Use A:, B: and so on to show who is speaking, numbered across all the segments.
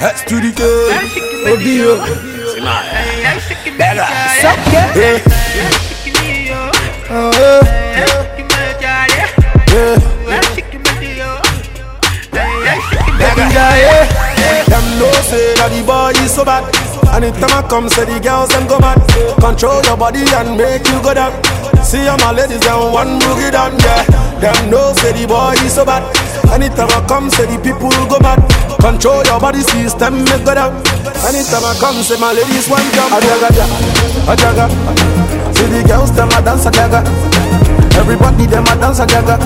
A: S to the K, Odio. Bella. Yeah. Oh, yeah. Baby guy, yeah. Them know say that the boy is so bad. Anytime I come, say the girls them go mad. Control your body and make you go down. See all my ladies them one boogie down, yeah. Them know say the boy is so bad. Anytime I come, say the people go mad. Control your body system, make go down. Anytime I come, say my ladies one jump. Ajaga, ajaga. See the girls them a dance a jaga. Everybody them a dance a jaga.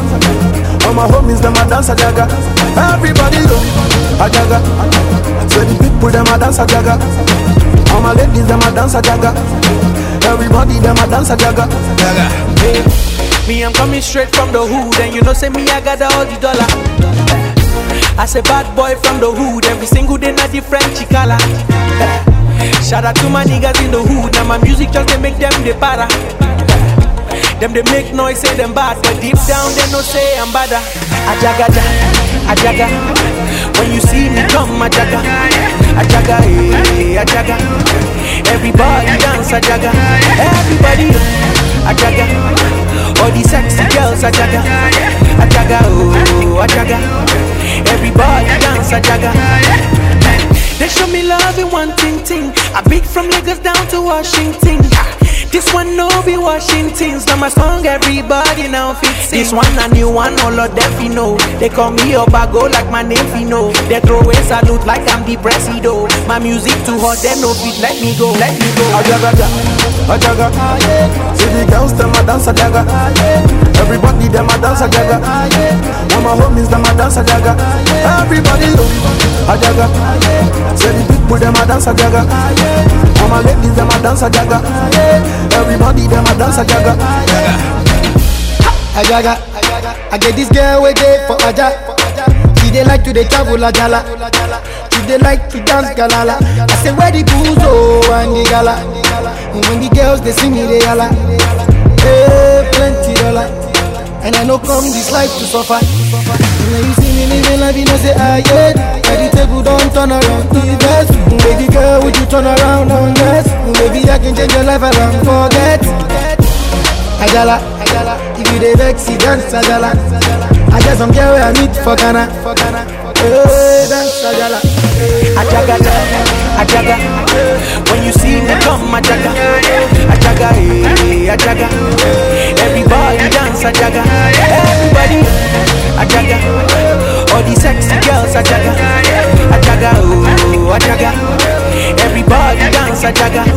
A: All my homies them a dance a jaga. Everybody go a jaga. Say the people them a dance a jaga. All my ladies them a dance a jaga. Everybody them a dance a jaga. Jaga.
B: Hey, me, I'm coming straight from the hood, and you know, say me, I got all the dollar. As a bad boy from the hood, every single day, not different chicala. Shout out to my niggas in the hood, now my music just they make them the para. Them they make noise, say them bad, but deep down they know say I'm bad. Ajaga, ajaga. When you see me come, ajaga, ajaga, eh, ajaga. Everybody dance, ajaga. Everybody, ajaga. All these sexy girls, ajaga, ajaga, oh, ajaga. Everybody dance, ajaga. They show me love in one thing thing. I beat from Lagos down to Washington. This one no be Washington's. Now my song everybody now fits This one a new one, all of them fi know. They call me Obago like my name fi know. They throw a salute like I'm the presido. My music too hot, they no fit let me go, let me go.
A: Ajaga, ajaga. See the girls them a dance a jaga. Everybody them a dance a jaga. My homies them a dance a jaga. Everybody go a jaga. Say the people them a dance a jaga. All my ladies them a dance a jaga. Everybody them a dance a jaga.
C: Ajaga, I get this girl way day for Aja. She dey like to dey travel Ajala. She dey like to dance galala. I say where the booze oh and the gala. And when the girls they see me they holla. Hey, plenty dollar. And I know come this life to suffer. When you see me living life, you know say ah yeah. Why the table don't turn around the. Baby girl, would you turn around and yes? Maybe I can change your life around. Forget. Ajala, if you dey vex, you dance Ajala. I get some girl where I meet for Ghana. Hey, dance Ajala.
B: Ajaga, ajaga. When you see me come, ajaga, ajaga, eh, ajaga. Everybody dance, ajaga. Everybody, ajaga. All these sexy girls, ajaga, ajaga, oh, ajaga. Everybody dance, ajaga.